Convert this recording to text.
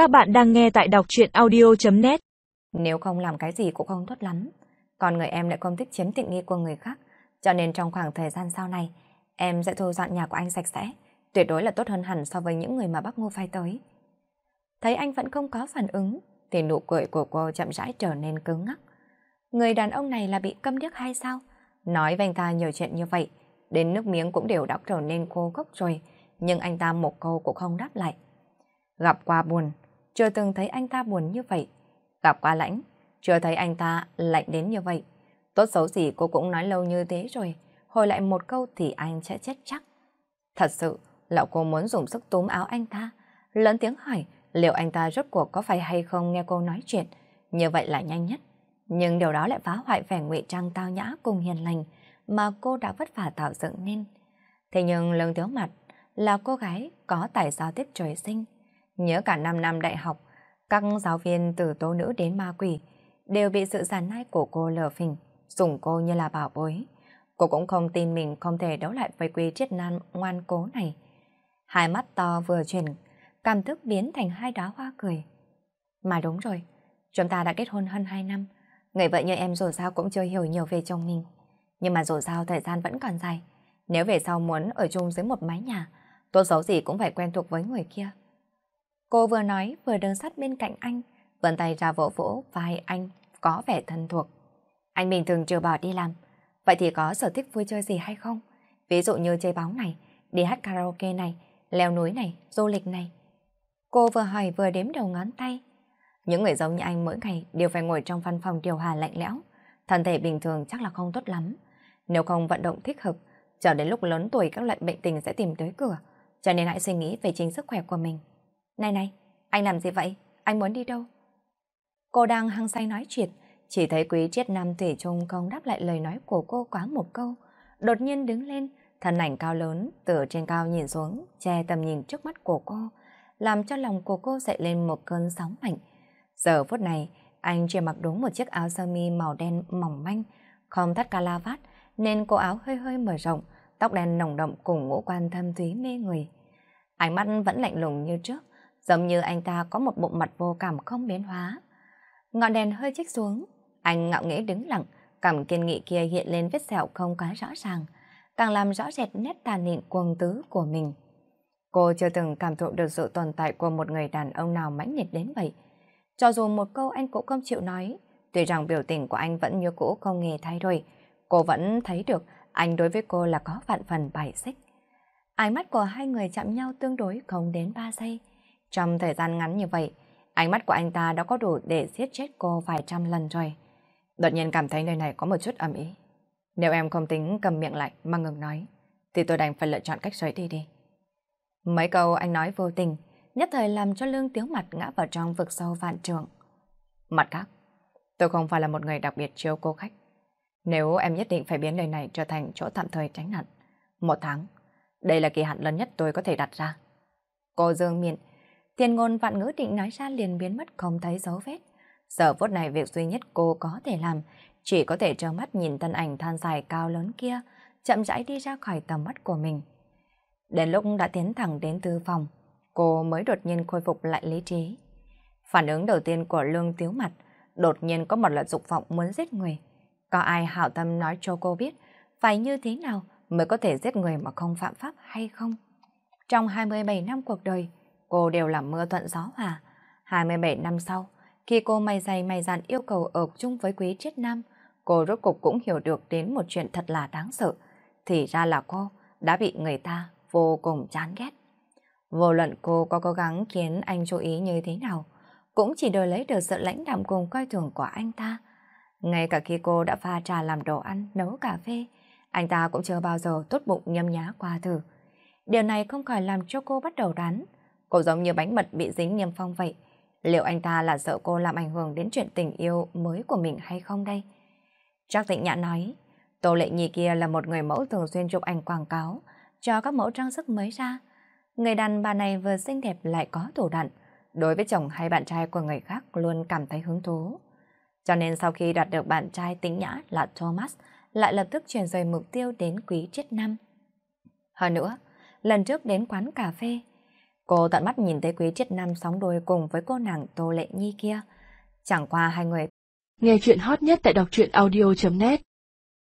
Các bạn đang nghe tại đọc truyện audio.net Nếu không làm cái gì cũng không tốt lắm. Còn người em lại không thích chiếm tiện nghi của người khác. Cho nên trong khoảng thời gian sau này, em sẽ thu dọn nhà của anh sạch sẽ. Tuyệt đối là tốt hơn hẳn so với những người mà bác Ngô phai tới. Thấy anh vẫn không có phản ứng, thì nụ cười của cô chậm rãi trở nên cứng ngắc. Người đàn ông này là bị câm điếc hay sao? Nói với anh ta nhiều chuyện như vậy, đến nước miếng cũng đều đã trở nên khô gốc rồi, nhưng anh ta một câu cũng không đáp lại. Gặp qua buồn, chưa từng thấy anh ta buồn như vậy. Gặp qua lãnh, chưa thấy anh ta lạnh đến như vậy. Tốt xấu gì cô cũng nói lâu như thế rồi, hồi lại một câu thì anh sẽ chết chắc. Thật sự, lão cô muốn dùng sức túm áo anh ta, lớn tiếng hỏi liệu anh ta rốt cuộc có phải hay không nghe cô nói chuyện, như vậy là nhanh nhất. Nhưng điều đó lại phá hoại vẻ ngụy trang tao nhã cùng hiền lành mà cô đã vất vả tạo dựng nên. Thế nhưng lương thiếu mặt là cô gái có tài giao tiếp trời sinh. Nhớ cả 5 năm đại học, các giáo viên từ tố nữ đến ma quỷ đều bị sự giàn nai của cô lờ phình, dùng cô như là bảo bối. Cô cũng không tin mình không thể đấu lại với quý triết nan ngoan cố này. Hai mắt to vừa chuyển, cảm thức biến thành hai đóa hoa cười. Mà đúng rồi, chúng ta đã kết hôn hơn 2 năm. Người vợ như em dù sao cũng chưa hiểu nhiều về chồng mình. Nhưng mà dù sao thời gian vẫn còn dài. Nếu về sau muốn ở chung dưới một mái nhà, tốt xấu gì cũng phải quen thuộc với người kia. Cô vừa nói vừa đứng sát bên cạnh anh, vươn tay ra vỗ vỗ vai anh có vẻ thân thuộc. Anh bình thường chưa bỏ đi làm, vậy thì có sở thích vui chơi gì hay không? Ví dụ như chơi bóng này, đi hát karaoke này, leo núi này, du lịch này. Cô vừa hỏi vừa đếm đầu ngón tay. Những người giống như anh mỗi ngày đều phải ngồi trong văn phòng điều hòa lạnh lẽo. Thân thể bình thường chắc là không tốt lắm. Nếu không vận động thích hợp, chờ đến lúc lớn tuổi các loại bệnh tình sẽ tìm tới cửa. Cho nên hãy suy nghĩ về chính sức khỏe của mình. Này này, anh làm gì vậy? Anh muốn đi đâu? Cô đang hăng say nói chuyện, chỉ thấy quý triết nam thủy trung không đáp lại lời nói của cô quá một câu. Đột nhiên đứng lên, thân ảnh cao lớn từ trên cao nhìn xuống, che tầm nhìn trước mắt của cô, làm cho lòng của cô dậy lên một cơn sóng mạnh. Giờ phút này, anh chỉ mặc đúng một chiếc áo sơ mi màu đen mỏng manh, không thắt cà la vát, nên cổ áo hơi hơi mở rộng, tóc đen nồng đậm cùng ngũ quan thâm thúy mê người. Ánh mắt vẫn lạnh lùng như trước, giống như anh ta có một bộ mặt vô cảm không biến hóa. Ngọn đèn hơi chích xuống, anh ngạo nghễ đứng lặng, cảm kiên nghị kia hiện lên vết sẹo không quá rõ ràng, càng làm rõ rệt nét tàn nịn cuồng tứ của mình. Cô chưa từng cảm thụ được sự tồn tại của một người đàn ông nào mãnh liệt đến vậy. Cho dù một câu anh cũng không chịu nói, tuy rằng biểu tình của anh vẫn như cũ không hề thay đổi, cô vẫn thấy được anh đối với cô là có vạn phần bài xích. Ánh mắt của hai người chạm nhau tương đối không đến 3 giây. Trong thời gian ngắn như vậy, ánh mắt của anh ta đã có đủ để giết chết cô vài trăm lần rồi. Đột nhiên cảm thấy nơi này có một chút ẩm ý. Nếu em không tính cầm miệng lại mà ngừng nói, thì tôi đành phải lựa chọn cách xoáy đi đi. Mấy câu anh nói vô tình, nhất thời làm cho lương tiếu mặt ngã vào trong vực sâu vạn trường. Mặt khác, tôi không phải là một người đặc biệt chiêu cô khách. Nếu em nhất định phải biến nơi này trở thành chỗ tạm thời tránh nạn, một tháng, đây là kỳ hạn lớn nhất tôi có thể đặt ra. Cô dương miệng, tiền ngôn vạn ngữ định nói ra liền biến mất không thấy dấu vết. Giờ phút này việc duy nhất cô có thể làm chỉ có thể trơ mắt nhìn thân ảnh than dài cao lớn kia chậm rãi đi ra khỏi tầm mắt của mình. Đến lúc đã tiến thẳng đến tư phòng, cô mới đột nhiên khôi phục lại lý trí. Phản ứng đầu tiên của Lương Tiếu Mặt đột nhiên có một loại dục vọng muốn giết người. Có ai hảo tâm nói cho cô biết phải như thế nào mới có thể giết người mà không phạm pháp hay không? Trong 27 năm cuộc đời, cô đều làm mưa thuận gió hòa. 27 năm sau, khi cô may dày may dạn yêu cầu ở chung với quý triết nam, cô rốt cục cũng hiểu được đến một chuyện thật là đáng sợ. Thì ra là cô đã bị người ta vô cùng chán ghét. Vô luận cô có cố gắng khiến anh chú ý như thế nào, cũng chỉ đòi lấy được sự lãnh đạm cùng coi thường của anh ta. Ngay cả khi cô đã pha trà làm đồ ăn, nấu cà phê, anh ta cũng chưa bao giờ tốt bụng nhâm nhá qua thử. Điều này không khỏi làm cho cô bắt đầu đoán. Cô giống như bánh mật bị dính niêm phong vậy. Liệu anh ta là sợ cô làm ảnh hưởng đến chuyện tình yêu mới của mình hay không đây? Trác Tịnh Nhã nói, Tô Lệ Nhi kia là một người mẫu thường xuyên chụp ảnh quảng cáo cho các mẫu trang sức mới ra. Người đàn bà này vừa xinh đẹp lại có thủ đoạn, đối với chồng hay bạn trai của người khác luôn cảm thấy hứng thú. Cho nên sau khi đạt được bạn trai tính nhã là Thomas, lại lập tức chuyển rời mục tiêu đến quý triết năm. Hơn nữa, lần trước đến quán cà phê, Cô tận mắt nhìn thấy quý triết nam sóng đôi cùng với cô nàng Tô Lệ Nhi kia. Chẳng qua hai người. Nghe chuyện hot nhất tại đọc truyện audio.net